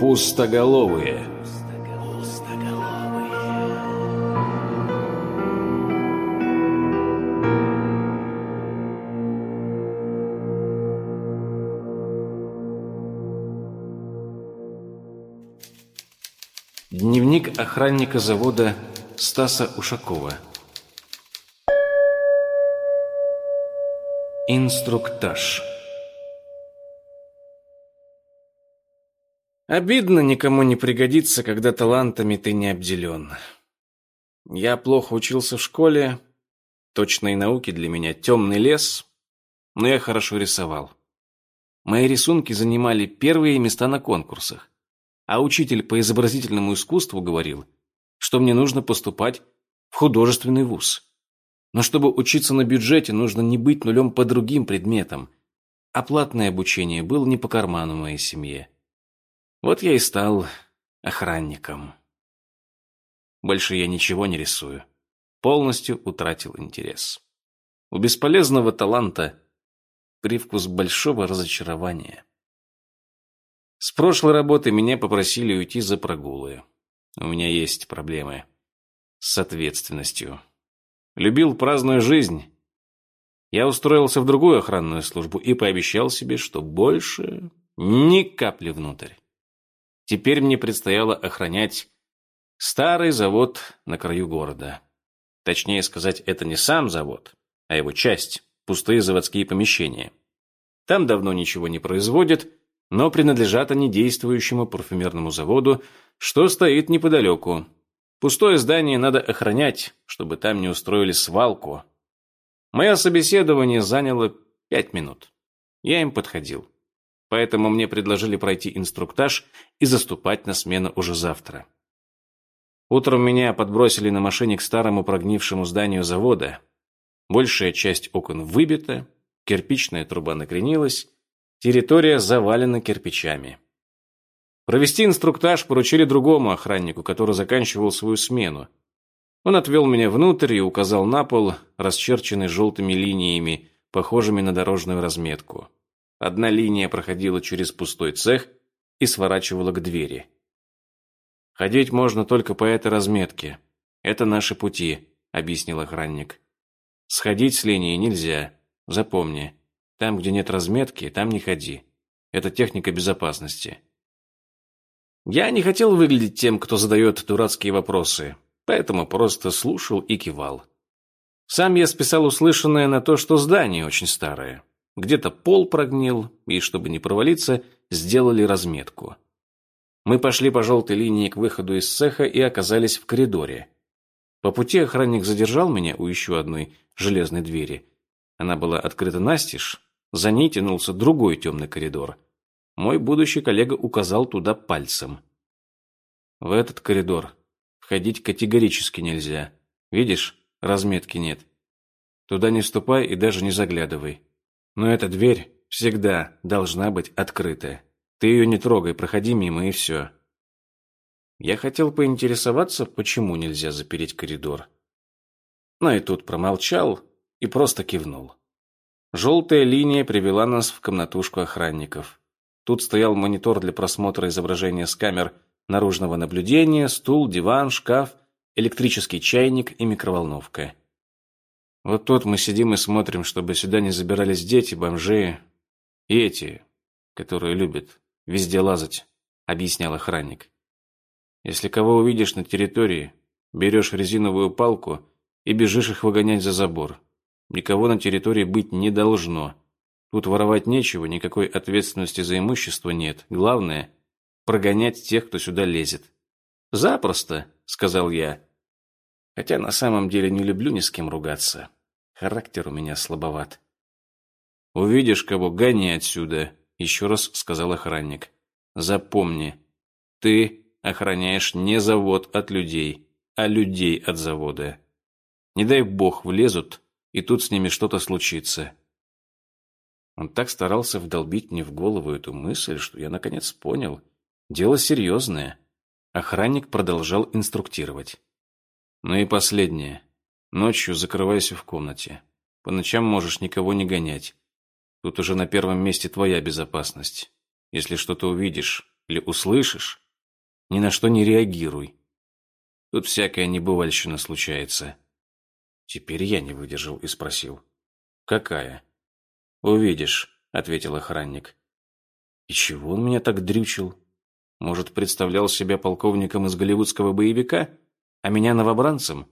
Пустоголовые. Дневник охранника завода Стаса Ушакова. Инструктаж. Обидно никому не пригодится, когда талантами ты не обделен. Я плохо учился в школе, точные науки для меня темный лес, но я хорошо рисовал. Мои рисунки занимали первые места на конкурсах, а учитель по изобразительному искусству говорил, что мне нужно поступать в художественный вуз. Но чтобы учиться на бюджете, нужно не быть нулем по другим предметам, а обучение было не по карману моей семье. Вот я и стал охранником. Больше я ничего не рисую. Полностью утратил интерес. У бесполезного таланта привкус большого разочарования. С прошлой работы меня попросили уйти за прогулы. У меня есть проблемы с ответственностью. Любил праздную жизнь. Я устроился в другую охранную службу и пообещал себе, что больше ни капли внутрь. Теперь мне предстояло охранять старый завод на краю города. Точнее сказать, это не сам завод, а его часть, пустые заводские помещения. Там давно ничего не производят, но принадлежат они действующему парфюмерному заводу, что стоит неподалеку. Пустое здание надо охранять, чтобы там не устроили свалку. Мое собеседование заняло пять минут. Я им подходил поэтому мне предложили пройти инструктаж и заступать на смену уже завтра. Утром меня подбросили на машине к старому прогнившему зданию завода. Большая часть окон выбита, кирпичная труба накренилась, территория завалена кирпичами. Провести инструктаж поручили другому охраннику, который заканчивал свою смену. Он отвел меня внутрь и указал на пол, расчерченный желтыми линиями, похожими на дорожную разметку. Одна линия проходила через пустой цех и сворачивала к двери. «Ходить можно только по этой разметке. Это наши пути», — объяснил охранник. «Сходить с линии нельзя. Запомни, там, где нет разметки, там не ходи. Это техника безопасности». Я не хотел выглядеть тем, кто задает дурацкие вопросы, поэтому просто слушал и кивал. Сам я списал услышанное на то, что здание очень старое. Где-то пол прогнил, и, чтобы не провалиться, сделали разметку. Мы пошли по желтой линии к выходу из цеха и оказались в коридоре. По пути охранник задержал меня у еще одной железной двери. Она была открыта настежь, за ней тянулся другой темный коридор. Мой будущий коллега указал туда пальцем. В этот коридор входить категорически нельзя. Видишь, разметки нет. Туда не ступай и даже не заглядывай. Но эта дверь всегда должна быть открыта. Ты ее не трогай, проходи мимо и все. Я хотел поинтересоваться, почему нельзя запереть коридор. Но и тут промолчал и просто кивнул. Желтая линия привела нас в комнатушку охранников. Тут стоял монитор для просмотра изображения с камер наружного наблюдения, стул, диван, шкаф, электрический чайник и микроволновка. Вот тут мы сидим и смотрим, чтобы сюда не забирались дети, бомжи и эти, которые любят везде лазать, объяснял охранник. Если кого увидишь на территории, берешь резиновую палку и бежишь их выгонять за забор. Никого на территории быть не должно. Тут воровать нечего, никакой ответственности за имущество нет. Главное – прогонять тех, кто сюда лезет. «Запросто», – сказал я. Хотя на самом деле не люблю ни с кем ругаться. Характер у меня слабоват. «Увидишь кого, гони отсюда», — еще раз сказал охранник. «Запомни, ты охраняешь не завод от людей, а людей от завода. Не дай бог влезут, и тут с ними что-то случится». Он так старался вдолбить мне в голову эту мысль, что я наконец понял. Дело серьезное. Охранник продолжал инструктировать. Ну и последнее. Ночью закрывайся в комнате. По ночам можешь никого не гонять. Тут уже на первом месте твоя безопасность. Если что-то увидишь, или услышишь, ни на что не реагируй. Тут всякая небывальщина случается. Теперь я не выдержал и спросил. «Какая?» «Увидишь», — ответил охранник. «И чего он меня так дрючил? Может, представлял себя полковником из голливудского боевика, а меня новобранцем?»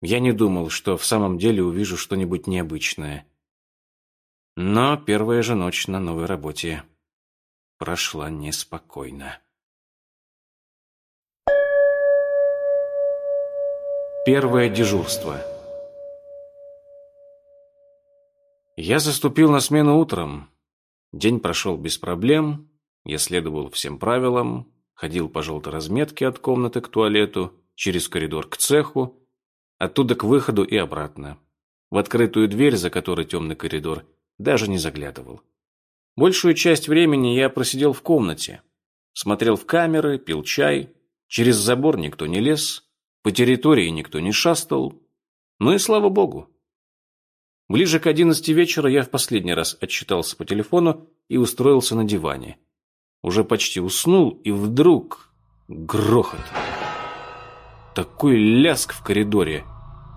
Я не думал, что в самом деле увижу что-нибудь необычное. Но первая же ночь на новой работе прошла неспокойно. Первое дежурство. Я заступил на смену утром. День прошел без проблем. Я следовал всем правилам, ходил по желтой разметке от комнаты к туалету, через коридор к цеху, оттуда к выходу и обратно. В открытую дверь, за которой темный коридор, даже не заглядывал. Большую часть времени я просидел в комнате. Смотрел в камеры, пил чай. Через забор никто не лез. По территории никто не шастал. Ну и слава богу. Ближе к одиннадцати вечера я в последний раз отчитался по телефону и устроился на диване. Уже почти уснул, и вдруг грохот. Такой ляск в коридоре,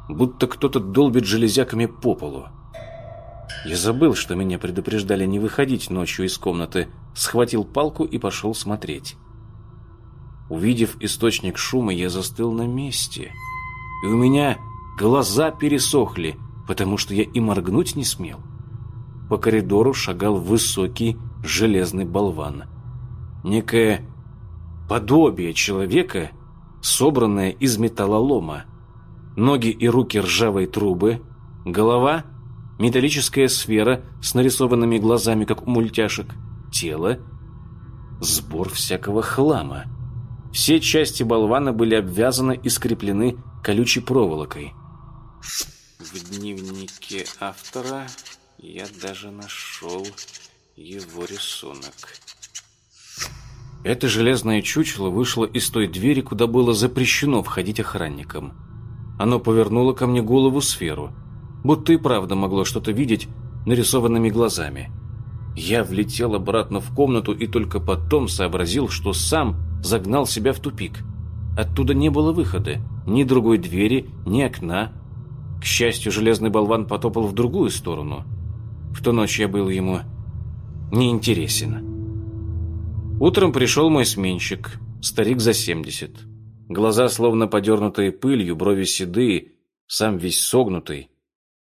будто кто-то долбит железяками по полу. Я забыл, что меня предупреждали не выходить ночью из комнаты, схватил палку и пошел смотреть. Увидев источник шума, я застыл на месте. И у меня глаза пересохли, потому что я и моргнуть не смел. По коридору шагал высокий железный болван. Некое подобие человека, собранное из металлолома. Ноги и руки ржавые трубы, голова — металлическая сфера с нарисованными глазами, как у мультяшек, тело — сбор всякого хлама — все части болвана были обвязаны и скреплены колючей проволокой. В дневнике автора я даже нашел его рисунок. Это железное чучело вышло из той двери, куда было запрещено входить охранникам. Оно повернуло ко мне голову сферу, будто и правда могло что-то видеть нарисованными глазами. Я влетел обратно в комнату и только потом сообразил, что сам загнал себя в тупик. Оттуда не было выхода, ни другой двери, ни окна. К счастью, железный болван потопал в другую сторону. В ту ночь я был ему неинтересен. Утром пришел мой сменщик, старик за семьдесят. Глаза словно подернутые пылью, брови седые, сам весь согнутый.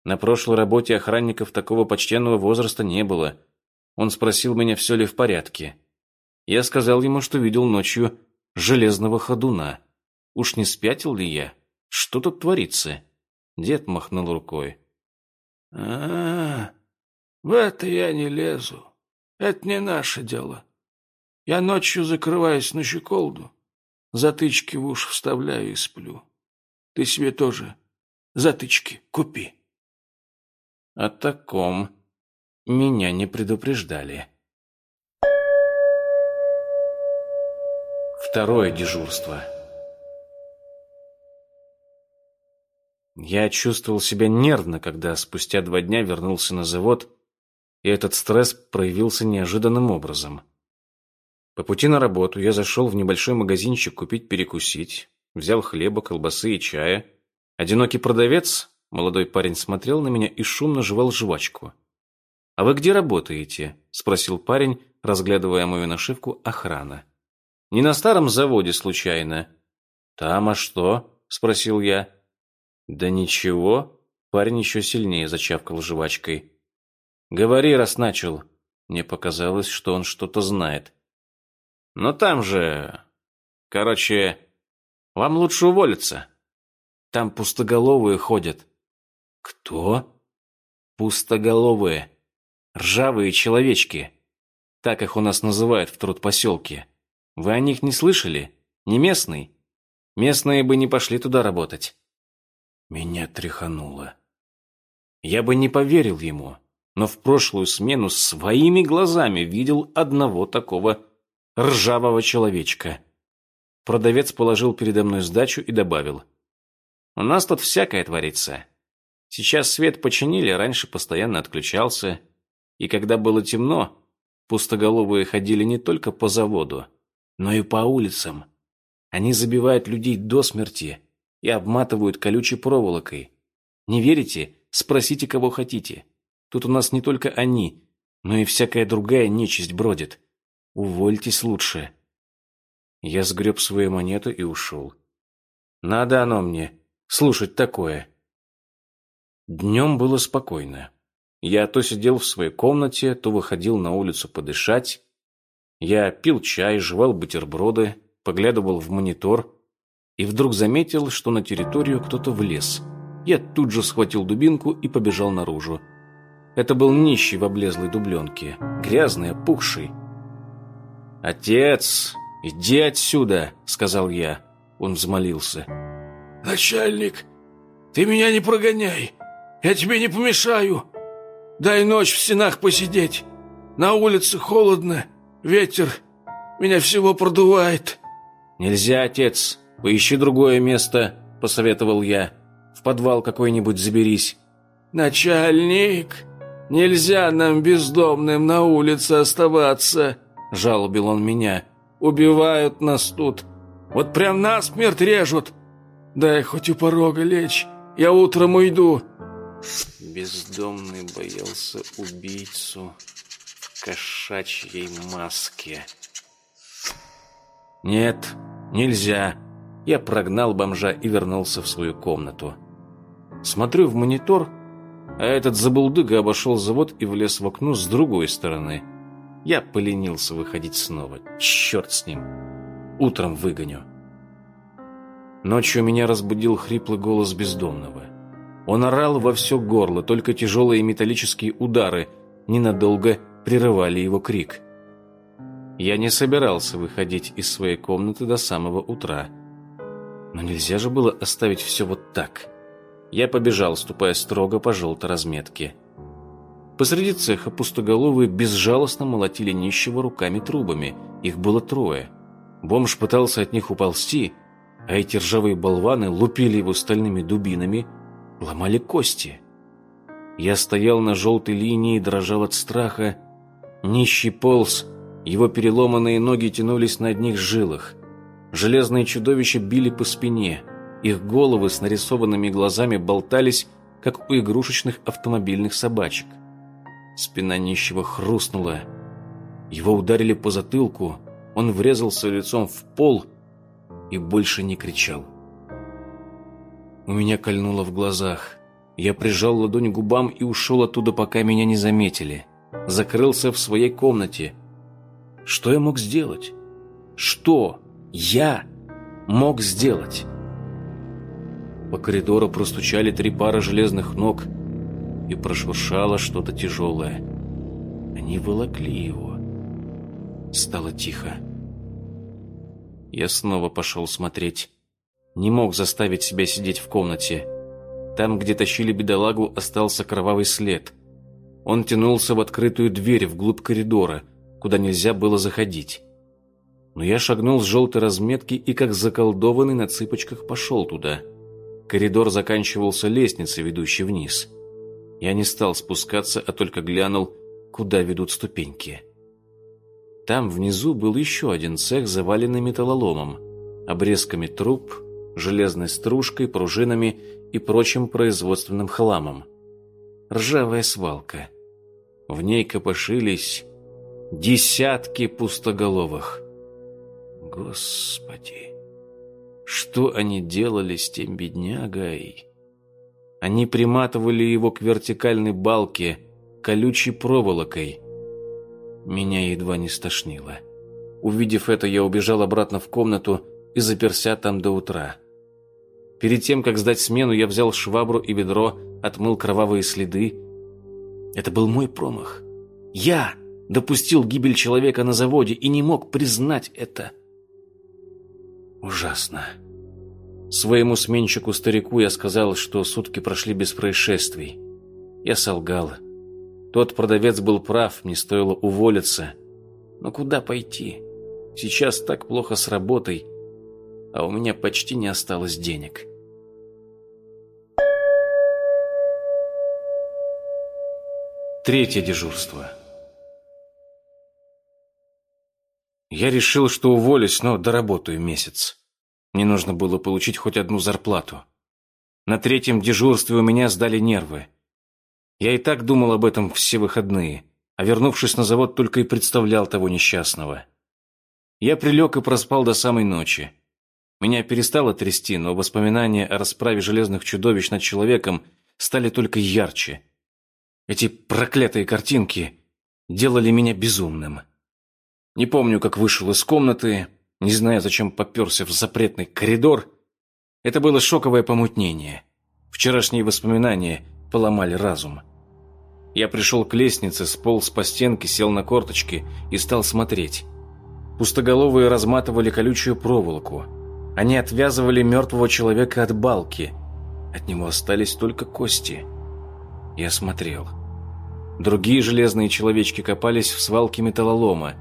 На прошлой работе охранников такого почтенного возраста не было. Он спросил меня, все ли в порядке. Я сказал ему, что видел ночью железного ходуна. Уж не спятил ли я? Что тут творится? Дед махнул рукой. А, -а, а в это я не лезу. Это не наше дело. Я ночью закрываюсь на щеколду, затычки в уши вставляю и сплю. Ты себе тоже затычки купи. О таком меня не предупреждали. Второе дежурство. Я чувствовал себя нервно, когда спустя два дня вернулся на завод, и этот стресс проявился неожиданным образом. По пути на работу я зашел в небольшой магазинчик купить перекусить, взял хлеба, колбасы и чая. Одинокий продавец, молодой парень, смотрел на меня и шумно жевал жвачку. «А вы где работаете?» – спросил парень, разглядывая мою нашивку «Охрана». Не на старом заводе случайно?» «Там, а что?» — спросил я. «Да ничего». Парень еще сильнее зачавкал жвачкой. «Говори, раз начал». Мне показалось, что он что-то знает. «Но там же... Короче, вам лучше уволиться. Там пустоголовые ходят». «Кто?» «Пустоголовые. Ржавые человечки. Так их у нас называют в трудпоселке». Вы о них не слышали? Не местный? Местные бы не пошли туда работать. Меня тряхануло. Я бы не поверил ему, но в прошлую смену своими глазами видел одного такого ржавого человечка. Продавец положил передо мной сдачу и добавил. «У нас тут всякое творится. Сейчас свет починили, раньше постоянно отключался. И когда было темно, Пустоголовые ходили не только по заводу, но и по улицам. Они забивают людей до смерти и обматывают колючей проволокой. Не верите? Спросите, кого хотите. Тут у нас не только они, но и всякая другая нечисть бродит. Увольтесь лучше. Я сгреб свою монету и ушел. Надо оно мне, слушать такое. Днем было спокойно. Я то сидел в своей комнате, то выходил на улицу подышать. Я пил чай, жевал бутерброды, поглядывал в монитор и вдруг заметил, что на территорию кто-то влез. Я тут же схватил дубинку и побежал наружу. Это был нищий в облезлой дубленке, грязный, опухший. «Отец, иди отсюда!» — сказал я. Он взмолился. «Начальник, ты меня не прогоняй! Я тебе не помешаю! Дай ночь в стенах посидеть! На улице холодно, ветер, меня всего продувает!» «Нельзя, отец. Поищи другое место», — посоветовал я. «В подвал какой-нибудь заберись». «Начальник, нельзя нам бездомным на улице оставаться», — жалобил он меня. «Убивают нас тут. Вот прям насмерть режут. Дай хоть у порога лечь, я утром уйду». Бездомный боялся убийцу в кошачьей маске. «Нет, нельзя». Я прогнал бомжа и вернулся в свою комнату. Смотрю в монитор, а этот забулдыга обошел завод и влез в окно с другой стороны. Я поленился выходить снова. Черт с ним. Утром выгоню. Ночью меня разбудил хриплый голос бездомного. Он орал во все горло, только тяжелые металлические удары ненадолго прерывали его крик. Я не собирался выходить из своей комнаты до самого утра. Но нельзя же было оставить все вот так. Я побежал, ступая строго по желтой разметке. Посреди цеха пустоголовые безжалостно молотили нищего руками-трубами. Их было трое. Бомж пытался от них уползти, а эти ржавые болваны лупили его стальными дубинами, ломали кости. Я стоял на желтой линии и дрожал от страха. Нищий полз, его переломанные ноги тянулись на одних жилах. Железные чудовища били по спине. Их головы с нарисованными глазами болтались, как у игрушечных автомобильных собачек. Спина нищего хрустнула. Его ударили по затылку, он врезался лицом в пол и больше не кричал. У меня кольнуло в глазах. Я прижал ладонь к губам и ушел оттуда, пока меня не заметили. Закрылся в своей комнате – что я мог сделать? Что я мог сделать? По коридору простучали три пары железных ног и прошуршало что-то тяжелое. Они волокли его. Стало тихо. Я снова пошел смотреть. Не мог заставить себя сидеть в комнате. Там, где тащили бедолагу, остался кровавый след. Он тянулся в открытую дверь вглубь коридора — куда нельзя было заходить. Но я шагнул с желтой разметки и, как заколдованный, на цыпочках пошел туда. Коридор заканчивался лестницей, ведущей вниз. Я не стал спускаться, а только глянул, куда ведут ступеньки. Там внизу был еще один цех, заваленный металлоломом, обрезками труб, железной стружкой, пружинами и прочим производственным хламом. Ржавая свалка. В ней копошились Десятки пустоголовых. Господи, что они делали с тем беднягой? Они приматывали его к вертикальной балке колючей проволокой. Меня едва не стошнило. Увидев это, я убежал обратно в комнату и заперся там до утра. Перед тем, как сдать смену, я взял швабру и ведро, отмыл кровавые следы. Это был мой промах. Я допустил гибель человека на заводе и не мог признать это. Ужасно. Своему сменщику-старику я сказал, что сутки прошли без происшествий. Я солгал. Тот продавец был прав, мне стоило уволиться. Но куда пойти? Сейчас так плохо с работой, а у меня почти не осталось денег. Третье дежурство. Я решил, что уволюсь, но доработаю месяц. Мне нужно было получить хоть одну зарплату. На третьем дежурстве у меня сдали нервы. Я и так думал об этом все выходные, а вернувшись на завод, только и представлял того несчастного. Я прилег и проспал до самой ночи. Меня перестало трясти, но воспоминания о расправе железных чудовищ над человеком стали только ярче. Эти проклятые картинки делали меня безумным. Не помню, как вышел из комнаты, не знаю, зачем поперся в запретный коридор. Это было шоковое помутнение. Вчерашние воспоминания поломали разум. Я пришел к лестнице, сполз по стенке, сел на корточки и стал смотреть. Пустоголовые разматывали колючую проволоку. Они отвязывали мертвого человека от балки. От него остались только кости. Я смотрел. Другие железные человечки копались в свалке металлолома.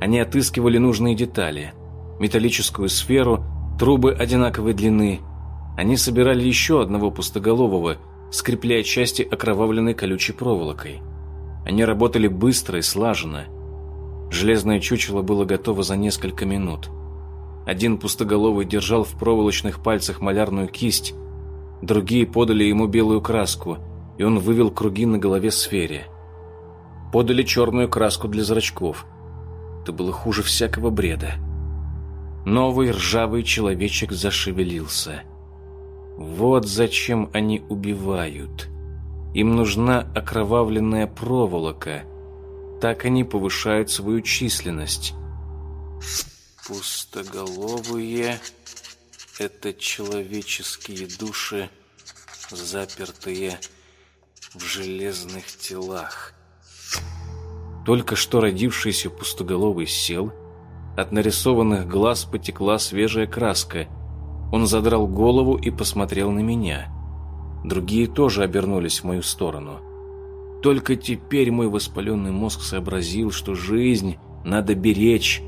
Они отыскивали нужные детали. Металлическую сферу, трубы одинаковой длины. Они собирали еще одного пустоголового, скрепляя части окровавленной колючей проволокой. Они работали быстро и слаженно. Железное чучело было готово за несколько минут. Один пустоголовый держал в проволочных пальцах малярную кисть, другие подали ему белую краску, и он вывел круги на голове сфере подали черную краску для зрачков. Это было хуже всякого бреда. Новый ржавый человечек зашевелился. Вот зачем они убивают. Им нужна окровавленная проволока. Так они повышают свою численность. Пустоголовые — это человеческие души, запертые в железных телах. Только что родившийся пустоголовый сел, от нарисованных глаз потекла свежая краска. Он задрал голову и посмотрел на меня. Другие тоже обернулись в мою сторону. Только теперь мой воспаленный мозг сообразил, что жизнь надо беречь.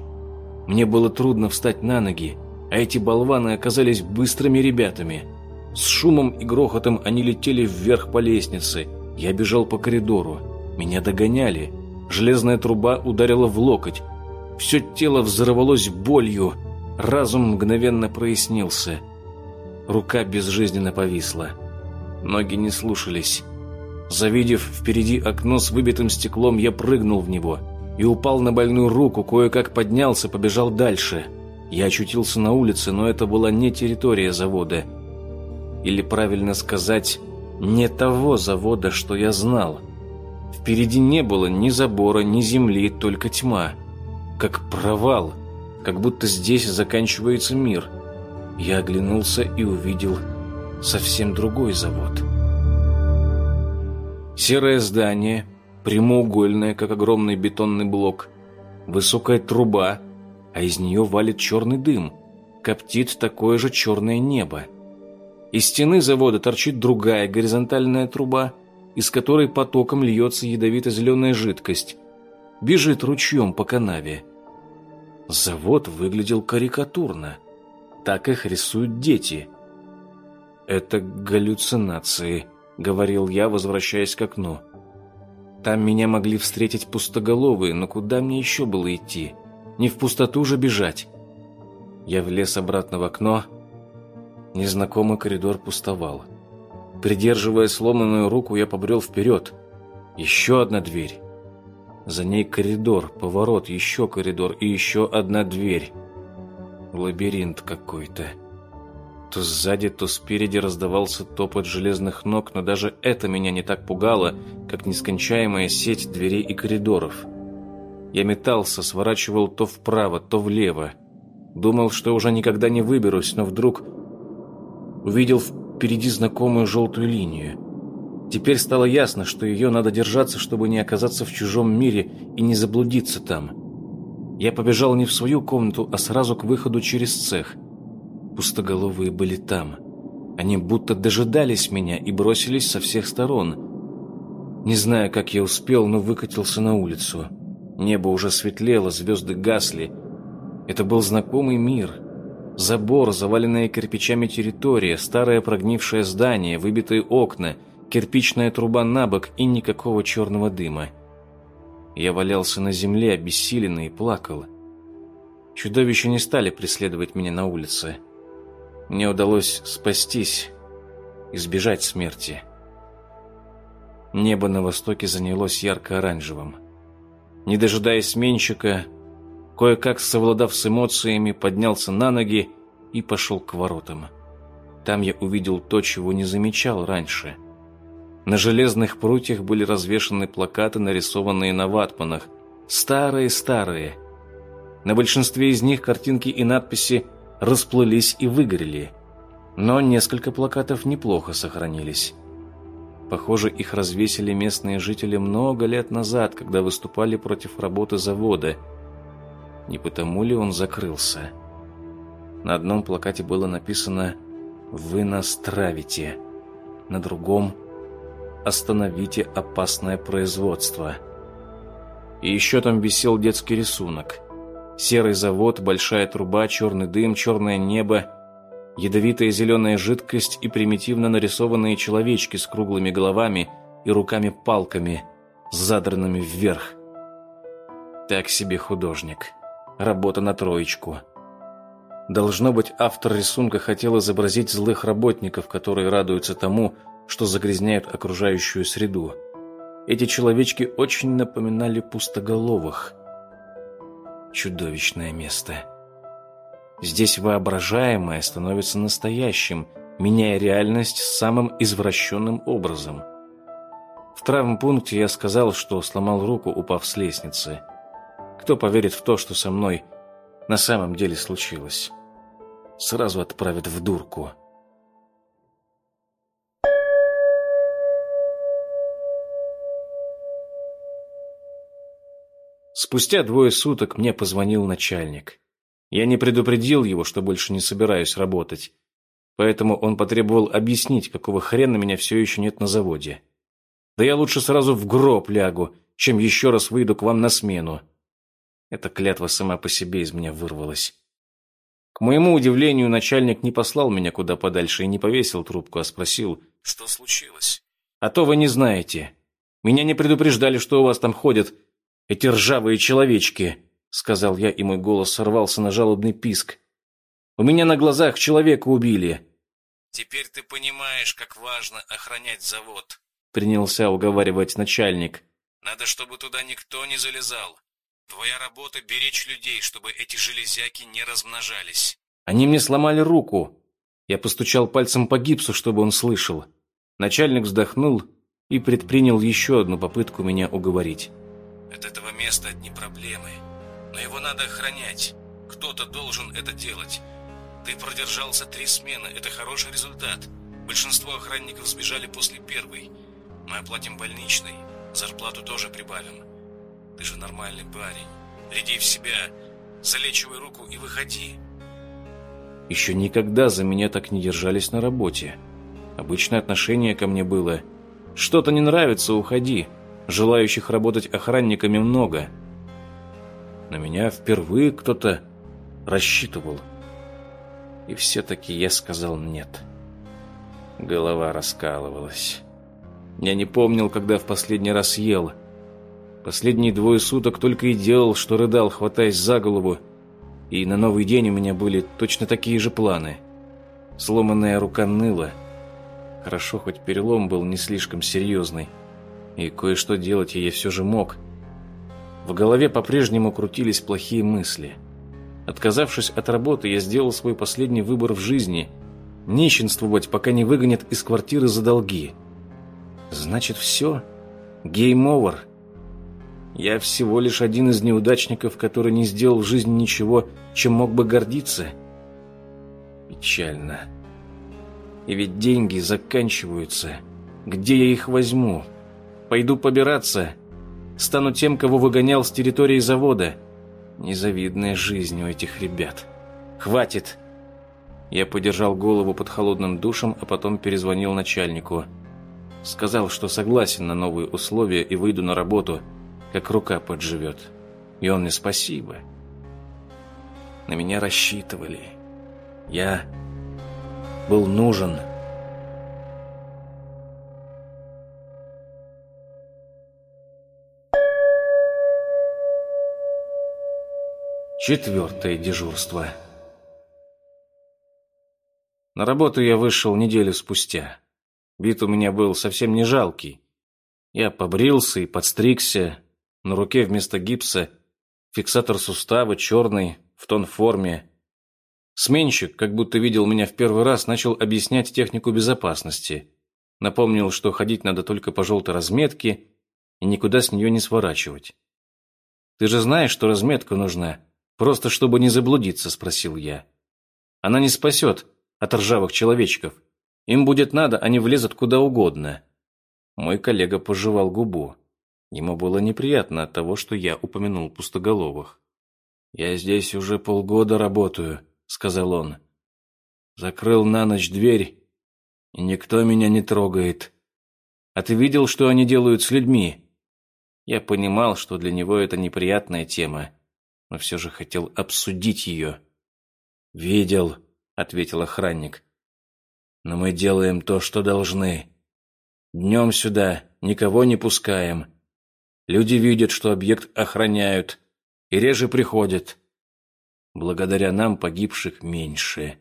Мне было трудно встать на ноги, а эти болваны оказались быстрыми ребятами. С шумом и грохотом они летели вверх по лестнице. Я бежал по коридору. Меня догоняли. Железная труба ударила в локоть. Все тело взорвалось болью. Разум мгновенно прояснился. Рука безжизненно повисла. Ноги не слушались. Завидев впереди окно с выбитым стеклом, я прыгнул в него и упал на больную руку, кое-как поднялся, побежал дальше. Я очутился на улице, но это была не территория завода. Или, правильно сказать, не того завода, что я знал. Впереди не было ни забора, ни земли, только тьма. Как провал, как будто здесь заканчивается мир. Я оглянулся и увидел совсем другой завод. Серое здание, прямоугольное, как огромный бетонный блок, высокая труба, а из нее валит черный дым, коптит такое же черное небо. Из стены завода торчит другая горизонтальная труба – из которой потоком льется ядовито-зеленая жидкость, бежит ручьем по канаве. Завод выглядел карикатурно. Так их рисуют дети. «Это галлюцинации», — говорил я, возвращаясь к окну. «Там меня могли встретить пустоголовые, но куда мне еще было идти? Не в пустоту же бежать». Я влез обратно в окно. Незнакомый коридор пустовал. Придерживая сломанную руку, я побрел вперед. Еще одна дверь. За ней коридор, поворот, еще коридор и еще одна дверь. Лабиринт какой-то. То сзади, то спереди раздавался топот железных ног, но даже это меня не так пугало, как нескончаемая сеть дверей и коридоров. Я метался, сворачивал то вправо, то влево. Думал, что уже никогда не выберусь, но вдруг увидел впереди знакомую желтую линию. Теперь стало ясно, что ее надо держаться, чтобы не оказаться в чужом мире и не заблудиться там. Я побежал не в свою комнату, а сразу к выходу через цех. Пустоголовые были там. Они будто дожидались меня и бросились со всех сторон. Не знаю, как я успел, но выкатился на улицу. Небо уже светлело, звезды гасли. Это был знакомый мир — Забор, заваленная кирпичами территория, старое прогнившее здание, выбитые окна, кирпичная труба на бок и никакого черного дыма. Я валялся на земле, обессиленный, и плакал. Чудовища не стали преследовать меня на улице. Мне удалось спастись, избежать смерти. Небо на востоке занялось ярко-оранжевым. Не дожидаясь сменщика, кое-как совладав с эмоциями, поднялся на ноги и пошел к воротам. Там я увидел то, чего не замечал раньше. На железных прутьях были развешаны плакаты, нарисованные на ватманах. Старые-старые. На большинстве из них картинки и надписи расплылись и выгорели. Но несколько плакатов неплохо сохранились. Похоже, их развесили местные жители много лет назад, когда выступали против работы завода. Не потому ли он закрылся? На одном плакате было написано «Вы нас травите», на другом «Остановите опасное производство». И еще там висел детский рисунок. Серый завод, большая труба, черный дым, черное небо ядовитая зеленая жидкость и примитивно нарисованные человечки с круглыми головами и руками-палками, задранными вверх. Так себе художник. Работа на троечку. Должно быть, автор рисунка хотел изобразить злых работников, которые радуются тому, что загрязняют окружающую среду. Эти человечки очень напоминали пустоголовых. Чудовищное место. Здесь воображаемое становится настоящим, меняя реальность самым извращенным образом. В травмпункте я сказал, что сломал руку, упав с лестницы. Кто поверит в то, что со мной на самом деле случилось? Сразу отправят в дурку. Спустя двое суток мне позвонил начальник. Я не предупредил его, что больше не собираюсь работать. Поэтому он потребовал объяснить, какого хрена меня все еще нет на заводе. Да я лучше сразу в гроб лягу, чем еще раз выйду к вам на смену. Эта клятва сама по себе из меня вырвалась. К моему удивлению, начальник не послал меня куда подальше и не повесил трубку, а спросил, что случилось. А то вы не знаете. Меня не предупреждали, что у вас там ходят эти ржавые человечки сказал я, и мой голос сорвался на жалобный писк. У меня на глазах человека убили. Теперь ты понимаешь, как важно охранять завод, принялся уговаривать начальник. Надо, чтобы туда никто не залезал. Твоя работа беречь людей, чтобы эти железяки не размножались. Они мне сломали руку. Я постучал пальцем по гипсу, чтобы он слышал. Начальник вздохнул и предпринял еще одну попытку меня уговорить. Места одни проблемы но его надо охранять. Кто-то должен это делать. Ты продержался три смены, это хороший результат. Большинство охранников сбежали после первой. Мы оплатим больничный, зарплату тоже прибавим. Ты же нормальный парень. Приди в себя, залечивай руку и выходи. Еще никогда за меня так не держались на работе. Обычное отношение ко мне было «Что-то не нравится, уходи». Желающих работать охранниками много – на меня впервые кто-то рассчитывал. И все-таки я сказал «нет». Голова раскалывалась. Я не помнил, когда в последний раз ел. Последние двое суток только и делал, что рыдал, хватаясь за голову. И на новый день у меня были точно такие же планы. Сломанная рука ныла. Хорошо, хоть перелом был не слишком серьезный. И кое-что делать я все же мог. В голове по-прежнему крутились плохие мысли. Отказавшись от работы, я сделал свой последний выбор в жизни – нищенствовать, пока не выгонят из квартиры за долги. Значит, все? Game over? Я всего лишь один из неудачников, который не сделал в жизни ничего, чем мог бы гордиться? Печально. И ведь деньги заканчиваются. Где я их возьму? Пойду побираться – Стану тем, кого выгонял с территории завода. Незавидная жизнь у этих ребят. Хватит. Я подержал голову под холодным душем, а потом перезвонил начальнику. Сказал, что согласен на новые условия и выйду на работу, как рука подживет. И он мне спасибо. На меня рассчитывали. Я был нужен. Четвертое дежурство. На работу я вышел неделю спустя. Вид у меня был совсем не жалкий. Я побрился и подстригся. На руке вместо гипса фиксатор сустава черный, в тон форме. Сменщик, как будто видел меня в первый раз, начал объяснять технику безопасности. Напомнил, что ходить надо только по желтой разметке и никуда с нее не сворачивать. «Ты же знаешь, что разметка нужна, просто чтобы не заблудиться?» – спросил я. «Она не спасет от ржавых человечков. Им будет надо, они влезут куда угодно». Мой коллега пожевал губу. Ему было неприятно от того, что я упомянул пустоголовых. «Я здесь уже полгода работаю», — сказал он. «Закрыл на ночь дверь, и никто меня не трогает. А ты видел, что они делают с людьми?» Я понимал, что для него это неприятная тема, но все же хотел обсудить ее. «Видел», — ответил охранник. «Но мы делаем то, что должны. Днем сюда никого не пускаем. Люди видят, что объект охраняют, и реже приходят. Благодаря нам погибших меньше.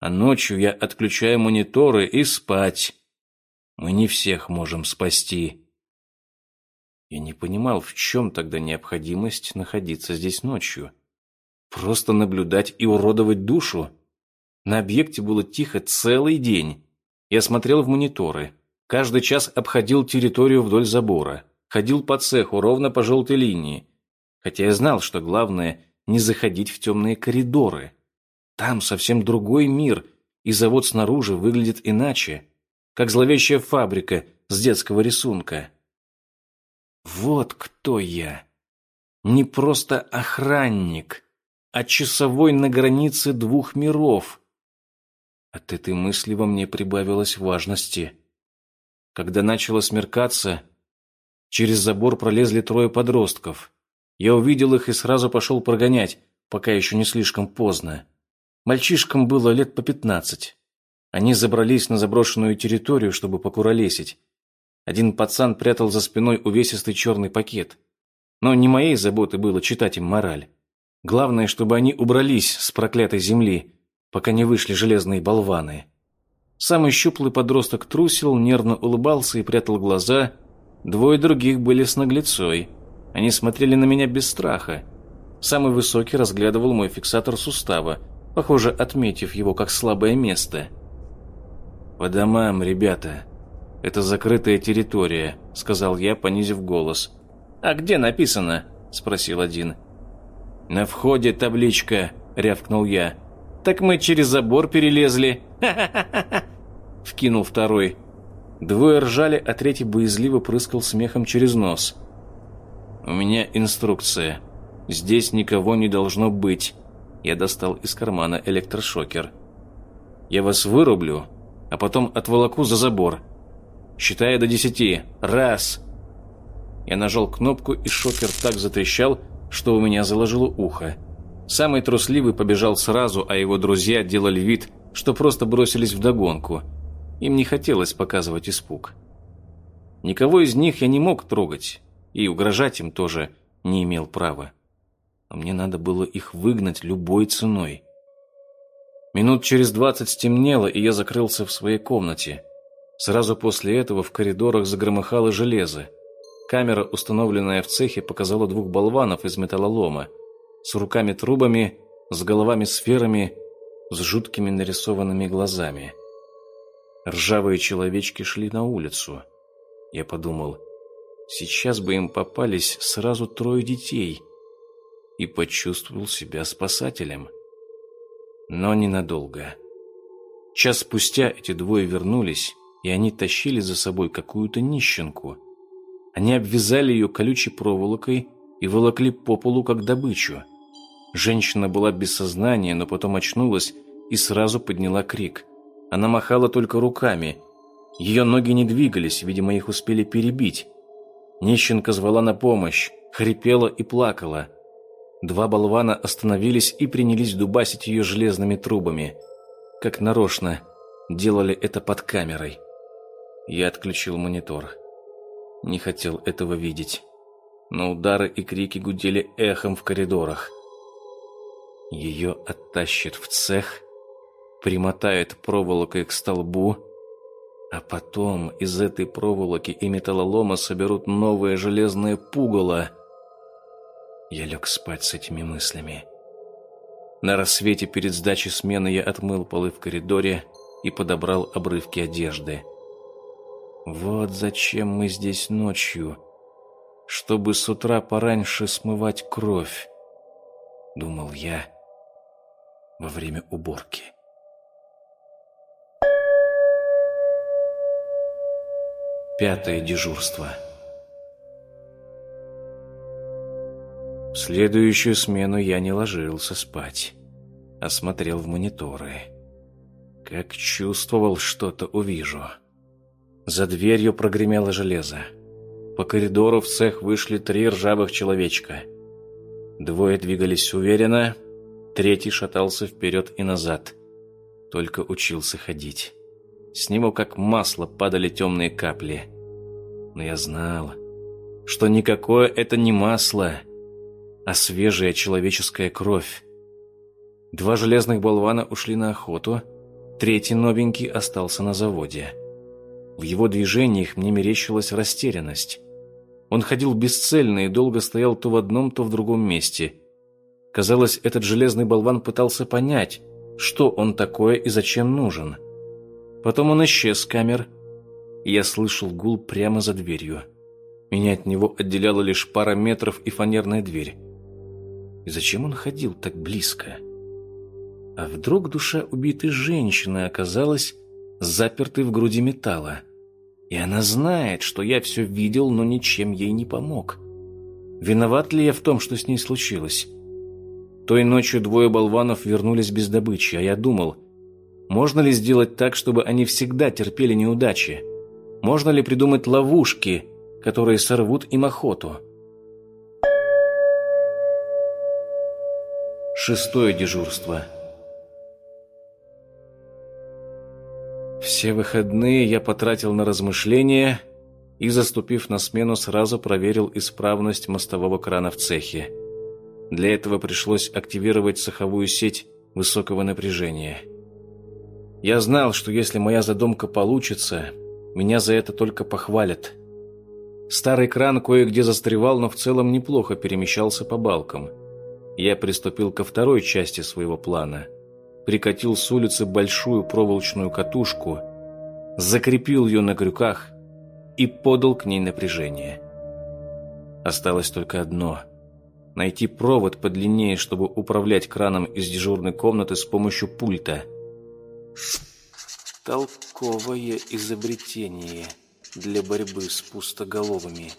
А ночью я отключаю мониторы и спать. Мы не всех можем спасти». Я не понимал, в чем тогда необходимость находиться здесь ночью. Просто наблюдать и уродовать душу? На объекте было тихо целый день. Я смотрел в мониторы. Каждый час обходил территорию вдоль забора. Ходил по цеху ровно по желтой линии. Хотя я знал, что главное не заходить в темные коридоры. Там совсем другой мир, и завод снаружи выглядит иначе, как зловещая фабрика с детского рисунка. Вот кто я. Не просто охранник, а часовой на границе двух миров. От этой мысли во мне прибавилось важности. Когда начало смеркаться, через забор пролезли трое подростков. Я увидел их и сразу пошел прогонять, пока еще не слишком поздно. Мальчишкам было лет по пятнадцать. Они забрались на заброшенную территорию, чтобы покуролесить. Один пацан прятал за спиной увесистый черный пакет. Но не моей заботой было читать им мораль. Главное, чтобы они убрались с проклятой земли, пока не вышли железные болваны. Самый щуплый подросток трусил, нервно улыбался и прятал глаза. Двое других были с наглецой. Они смотрели на меня без страха. Самый высокий разглядывал мой фиксатор сустава, похоже, отметив его как слабое место. «По домам, ребята», «Это закрытая территория», — сказал я, понизив голос. «А где написано?» — спросил один. «На входе табличка», — рявкнул я. «Так мы через забор перелезли». «Ха-ха-ха-ха!» — вкинул второй. Двое ржали, а третий боязливо прыскал смехом через нос. «У меня инструкция. Здесь никого не должно быть». Я достал из кармана электрошокер. «Я вас вырублю, а потом отволоку за забор считая до десяти. Раз!» Я нажал кнопку, и шокер так затрещал, что у меня заложило ухо. Самый трусливый побежал сразу, а его друзья делали вид, что просто бросились в догонку. Им не хотелось показывать испуг. Никого из них я не мог трогать, и угрожать им тоже не имел права. Но мне надо было их выгнать любой ценой. Минут через двадцать стемнело, и я закрылся в своей комнате – Сразу после этого в коридорах загромыхало железо. Камера, установленная в цехе, показала двух болванов из металлолома с руками-трубами, с головами-сферами, с жуткими нарисованными глазами. Ржавые человечки шли на улицу. Я подумал, сейчас бы им попались сразу трое детей, и почувствовал себя спасателем. Но ненадолго. Час спустя эти двое вернулись, и они тащили за собой какую-то нищенку. Они обвязали ее колючей проволокой и волокли по полу как добычу. Женщина была без сознания, но потом очнулась и сразу подняла крик. Она махала только руками. Ее ноги не двигались, видимо, их успели перебить. Нищенка звала на помощь, хрипела и плакала. Два болвана остановились и принялись дубасить ее железными трубами. Как нарочно делали это под камерой. Я отключил монитор. Не хотел этого видеть. Но удары и крики гудели эхом в коридорах. Ее оттащит в цех, примотает проволокой к столбу, а потом из этой проволоки и металлолома соберут новое железное пугало. Я лег спать с этими мыслями. На рассвете перед сдачей смены я отмыл полы в коридоре и подобрал обрывки одежды. Вот зачем мы здесь ночью, чтобы с утра пораньше смывать кровь, думал я во время уборки. Пятое дежурство. В следующую смену я не ложился спать, а смотрел в мониторы. Как чувствовал, что-то увижу. За дверью прогремело железо. По коридору в цех вышли три ржавых человечка. Двое двигались уверенно, третий шатался вперед и назад. Только учился ходить. С него как масло падали темные капли. Но я знал, что никакое это не масло, а свежая человеческая кровь. Два железных болвана ушли на охоту, третий новенький остался на заводе. В его движениях мне мерещилась растерянность. Он ходил бесцельно и долго стоял то в одном, то в другом месте. Казалось, этот железный болван пытался понять, что он такое и зачем нужен. Потом он исчез с камер, и я слышал гул прямо за дверью. Меня от него отделяла лишь пара метров и фанерная дверь. И зачем он ходил так близко? А вдруг душа убитой женщины оказалась запертой в груди металла? И она знает, что я все видел, но ничем ей не помог. Виноват ли я в том, что с ней случилось? Той ночью двое болванов вернулись без добычи, а я думал, можно ли сделать так, чтобы они всегда терпели неудачи? Можно ли придумать ловушки, которые сорвут им охоту? Шестое дежурство. Все выходные я потратил на размышления и, заступив на смену, сразу проверил исправность мостового крана в цехе. Для этого пришлось активировать цеховую сеть высокого напряжения – я знал, что если моя задумка получится, меня за это только похвалят. Старый кран кое-где застревал, но в целом неплохо перемещался по балкам. Я приступил ко второй части своего плана. Прикатил с улицы большую проволочную катушку, закрепил ее на крюках и подал к ней напряжение. Осталось только одно – найти провод подлиннее, чтобы управлять краном из дежурной комнаты с помощью пульта – Толковое изобретение для борьбы с пустоголовыми.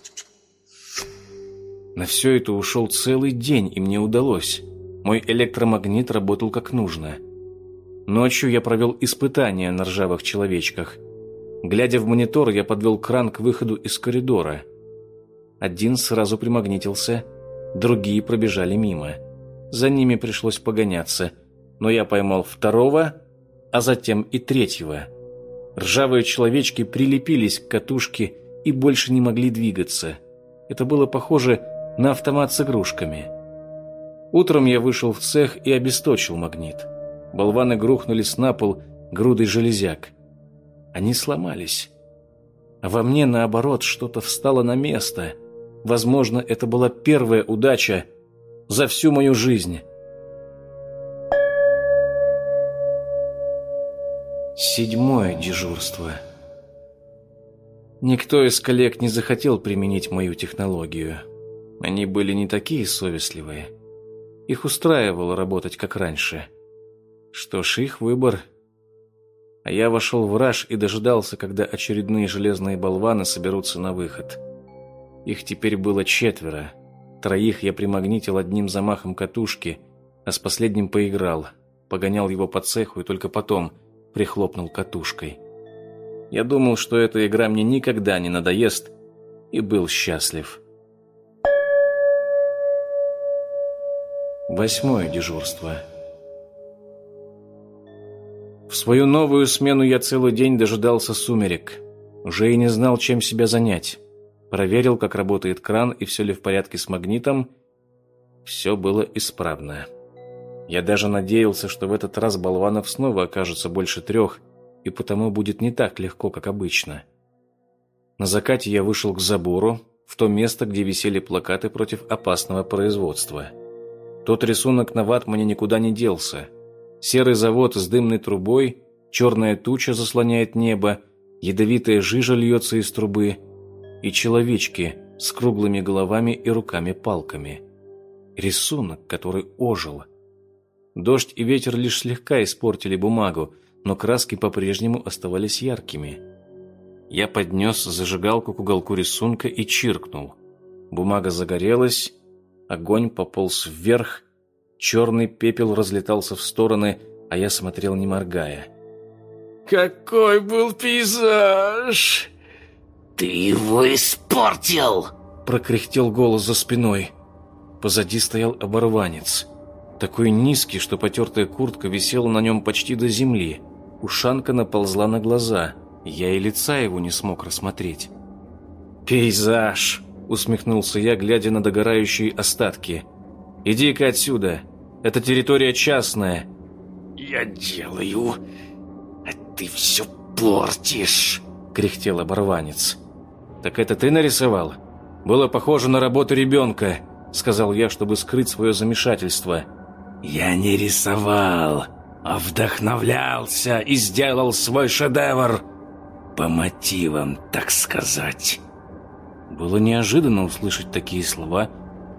На все это ушел целый день, и мне удалось. Мой электромагнит работал как нужно. Ночью я провел испытания на ржавых человечках. Глядя в монитор, я подвел кран к выходу из коридора. Один сразу примагнитился, другие пробежали мимо. За ними пришлось погоняться, но я поймал второго а затем и третьего. Ржавые человечки прилепились к катушке и больше не могли двигаться. Это было похоже на автомат с игрушками. Утром я вышел в цех и обесточил магнит. Болваны грохнулись на пол грудой железяк. Они сломались. А во мне, наоборот, что-то встало на место. Возможно, это была первая удача за всю мою жизнь. Седьмое дежурство. Никто из коллег не захотел применить мою технологию. Они были не такие совестливые. Их устраивало работать как раньше. Что ж, их выбор. А я вошел в раж и дожидался, когда очередные железные болваны соберутся на выход. Их теперь было четверо. Троих я примагнитил одним замахом катушки, а с последним поиграл. Погонял его по цеху и только потом – прихлопнул катушкой. Я думал, что эта игра мне никогда не надоест, и был счастлив. Восьмое дежурство. В свою новую смену я целый день дожидался сумерек. Уже и не знал, чем себя занять. Проверил, как работает кран и все ли в порядке с магнитом. Все было исправно. Я даже надеялся, что в этот раз болванов снова окажется больше трех, и потому будет не так легко, как обычно. На закате я вышел к забору, в то место, где висели плакаты против опасного производства. Тот рисунок на ватмане никуда не делся. Серый завод с дымной трубой, черная туча заслоняет небо, ядовитая жижа льется из трубы, и человечки с круглыми головами и руками-палками. Рисунок, который ожил. Дождь и ветер лишь слегка испортили бумагу, но краски по-прежнему оставались яркими. Я поднес зажигалку к уголку рисунка и чиркнул. Бумага загорелась, огонь пополз вверх, черный пепел разлетался в стороны, а я смотрел не моргая. «Какой был пейзаж!» «Ты его испортил!» Прокряхтел голос за спиной. Позади стоял оборванец. Такой низкий, что потертая куртка висела на нем почти до земли. Ушанка наползла на глаза – я и лица его не смог рассмотреть. «Пейзаж!» — усмехнулся я, глядя на догорающие остатки. «Иди-ка отсюда! Это территория частная!» «Я делаю, а ты все портишь!» — кряхтел оборванец. «Так это ты нарисовал? Было похоже на работу ребенка», — сказал я, чтобы скрыть свое замешательство. «Я не рисовал, а вдохновлялся и сделал свой шедевр!» по мотивам, так сказать. Было неожиданно услышать такие слова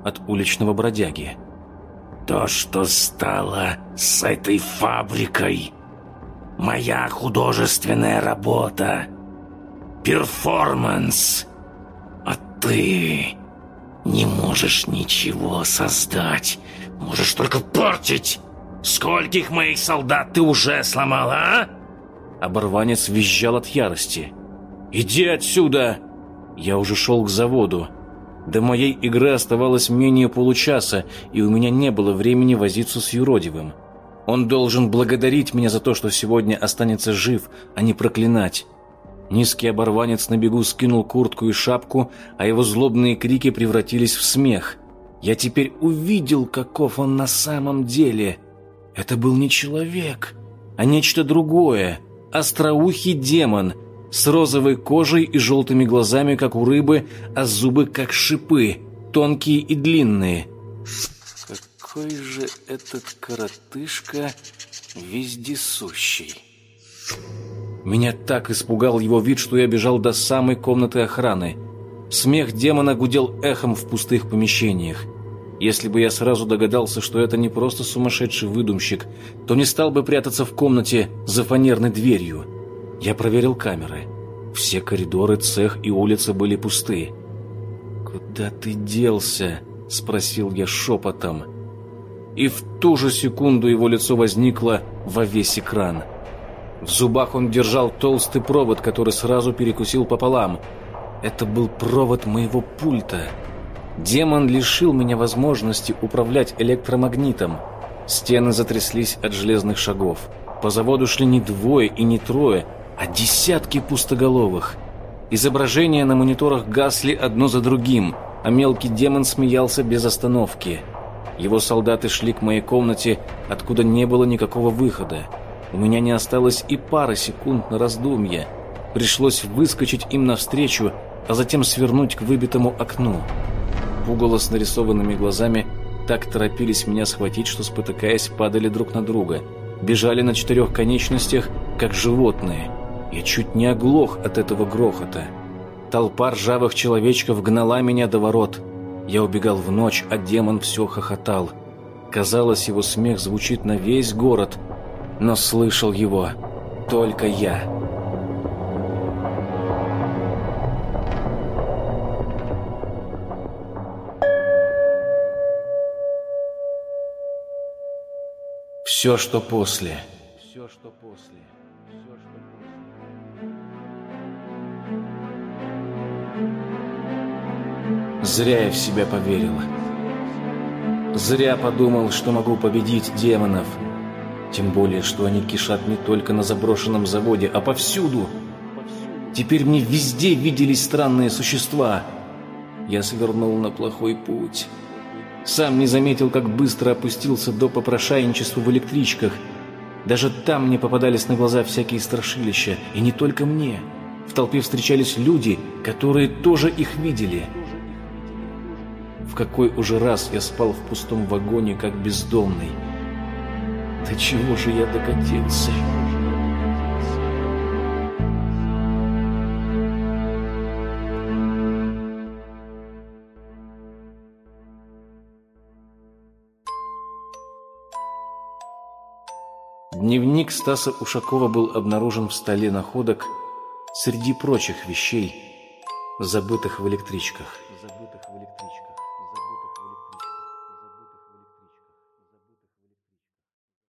от уличного бродяги. То, что стало с этой фабрикой, моя художественная работа, перформанс, а ты не можешь ничего создать, можешь только портить. Скольких моих солдат ты уже сломала, а? Оборванец визжал от ярости. «Иди отсюда!» Я уже шел к заводу. До моей игры оставалось менее получаса, и у меня не было времени возиться с юродивым. Он должен благодарить меня за то, что сегодня останется жив, а не проклинать. Низкий оборванец на бегу скинул куртку и шапку, а его злобные крики превратились в смех. Я теперь увидел, каков он на самом деле. Это был не человек, а нечто другое остроухий демон с розовой кожей и желтыми глазами, как у рыбы, а зубы, как шипы, тонкие и длинные. Какой же этот коротышка вездесущий. Меня так испугал его вид, что я бежал до самой комнаты охраны. Смех демона гудел эхом в пустых помещениях. Если бы я сразу догадался, что это не просто сумасшедший выдумщик, то не стал бы прятаться в комнате за фанерной дверью. Я проверил камеры. Все коридоры, цех и улица были пусты. «Куда ты делся?» – спросил я шепотом. И в ту же секунду его лицо возникло во весь экран. В зубах он держал толстый провод, который сразу перекусил пополам. Это был провод моего пульта – Демон лишил меня возможности управлять электромагнитом. Стены затряслись от железных шагов. По заводу шли не двое и не трое, а десятки пустоголовых. Изображения на мониторах гасли одно за другим, а мелкий демон смеялся без остановки. Его солдаты шли к моей комнате, откуда не было никакого выхода. У меня не осталось и пары секунд на раздумье. Пришлось выскочить им навстречу, а затем свернуть к выбитому окну пугало с нарисованными глазами так торопились меня схватить, что, спотыкаясь, падали друг на друга. Бежали на четырех конечностях, как животные. Я чуть не оглох от этого грохота. Толпа ржавых человечков гнала меня до ворот. Я убегал в ночь, а демон все хохотал. Казалось, его смех звучит на весь город, но слышал его только я. Все, что после. Все, что после. Зря я в себя поверил. Зря подумал, что могу победить демонов. Тем более, что они кишат не только на заброшенном заводе, а повсюду. Теперь мне везде виделись странные существа. Я свернул на плохой путь. Сам не заметил, как быстро опустился до попрошайничества в электричках. Даже там мне попадались на глаза всякие страшилища, и не только мне. В толпе встречались люди, которые тоже их видели. Какой уже раз я спал в пустом вагоне, как бездомный. До чего же я докатился? Дневник Стаса Ушакова был обнаружен в столе находок среди прочих вещей, забытых в электричках. Забытых.